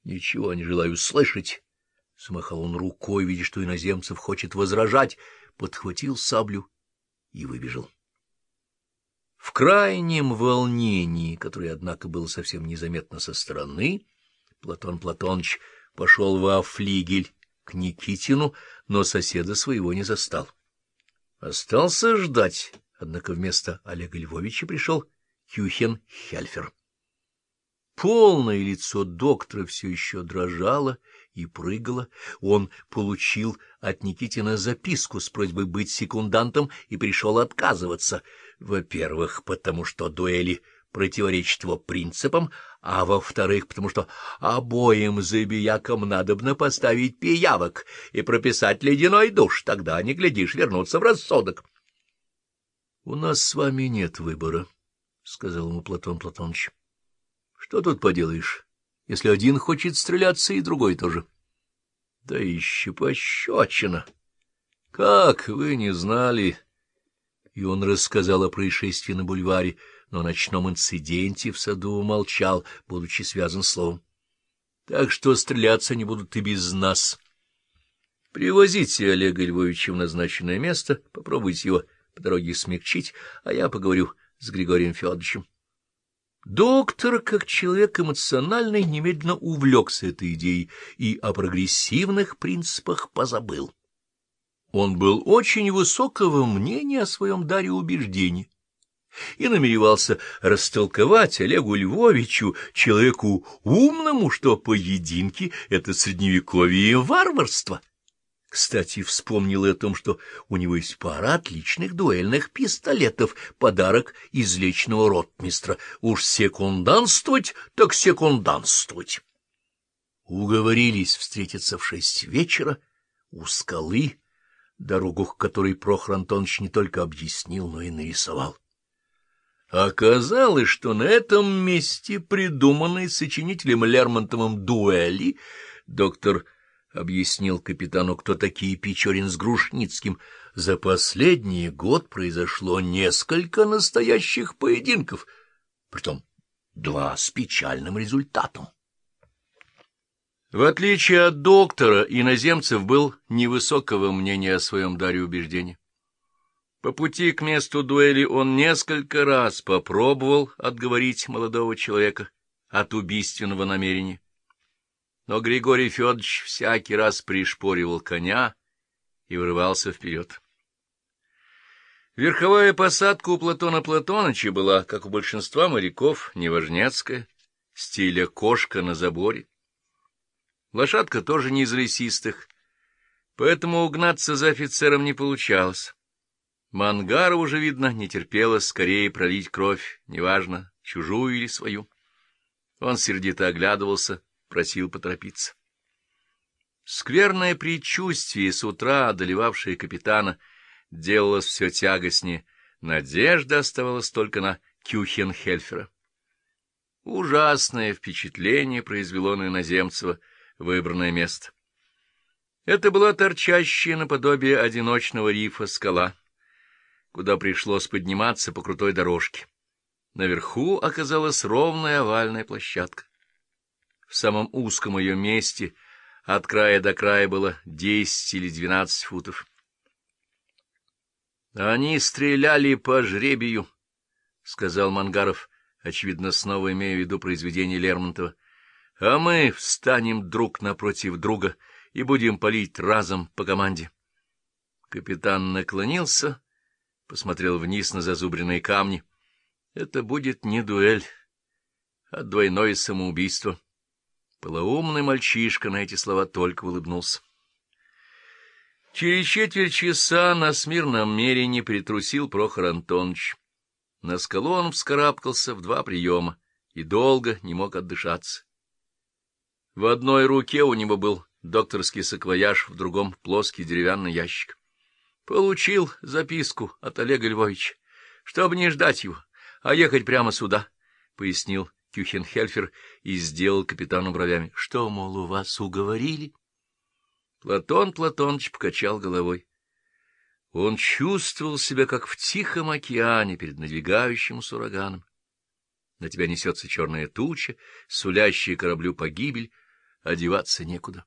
— Ничего не желаю слышать. Смахал он рукой, видя, что иноземцев хочет возражать, подхватил саблю и выбежал. В крайнем волнении, которое, однако, было совсем незаметно со стороны, Платон Платоныч пошел во флигель к Никитину, но соседа своего не застал. Остался ждать, однако вместо Олега Львовича пришел Кюхен Хельфер. Полное лицо доктора все еще дрожало и прыгало. Он получил от Никитина записку с просьбой быть секундантом и пришел отказываться. Во-первых, потому что дуэли противоречат его принципам, а во-вторых, потому что обоим забиякам надобно поставить пиявок и прописать ледяной душ, тогда, не глядишь, вернуться в рассудок. — У нас с вами нет выбора, — сказал ему Платон Платоныч. Что тут поделаешь, если один хочет стреляться, и другой тоже? Да еще пощечина! Как вы не знали? И он рассказал о происшествии на бульваре, но о ночном инциденте в саду молчал, будучи связан словом. Так что стреляться не будут и без нас. Привозите Олега Львовича в назначенное место, попробуйте его по дороге смягчить, а я поговорю с Григорием Федоровичем. Доктор, как человек эмоциональный, немедленно увлекся этой идеей и о прогрессивных принципах позабыл. Он был очень высокого мнения о своем даре убеждений и намеревался растолковать Олегу Львовичу, человеку умному, что поединки — это средневековье варварство. Кстати, вспомнил и о том, что у него есть пара отличных дуэльных пистолетов, подарок из личного ротмистра. Уж секунданствовать, так секунданствовать. Уговорились встретиться в шесть вечера у скалы, дорогу к которой Прохор Антонович не только объяснил, но и нарисовал. Оказалось, что на этом месте придуманной сочинителем Лермонтовым дуэли доктор объяснил капитану, кто такие Печорин с Грушницким. За последний год произошло несколько настоящих поединков, притом два с печальным результатом. В отличие от доктора, иноземцев был невысокого мнения о своем даре убеждения. По пути к месту дуэли он несколько раз попробовал отговорить молодого человека от убийственного намерения но Григорий Федорович всякий раз пришпоривал коня и вырывался вперед. Верховая посадка у Платона Платоныча была, как у большинства моряков, неважнецкая, стиля кошка на заборе. Лошадка тоже не из лесистых, поэтому угнаться за офицером не получалось. Мангара уже, видно, не терпела скорее пролить кровь, неважно, чужую или свою. Он сердито оглядывался, просил поторопиться. Скверное предчувствие с утра, одолевавшее капитана, делалось все тягостнее. Надежда оставалась только на Кюхенхельфера. Ужасное впечатление произвело на иноземцева выбранное место. Это была торчащая наподобие одиночного рифа скала, куда пришлось подниматься по крутой дорожке. Наверху оказалась ровная овальная площадка. В самом узком ее месте от края до края было десять или двенадцать футов. — Они стреляли по жребию, — сказал Мангаров, очевидно, снова имея в виду произведение Лермонтова. — А мы встанем друг напротив друга и будем палить разом по команде. Капитан наклонился, посмотрел вниз на зазубренные камни. — Это будет не дуэль, а двойное самоубийство. Полоумный мальчишка на эти слова только улыбнулся. Через четверть часа на смирном мерине притрусил Прохор Антонович. На скалу он вскарабкался в два приема и долго не мог отдышаться. В одной руке у него был докторский саквояж, в другом — плоский деревянный ящик. Получил записку от Олега Львовича, чтобы не ждать его, а ехать прямо сюда, — пояснил Кюхенхельфер и сделал капитану бровями. — Что, мол, у вас уговорили? Платон Платоныч покачал головой. Он чувствовал себя, как в тихом океане перед надвигающимся ураганом. На тебя несется черная туча, сулящая кораблю погибель, одеваться некуда.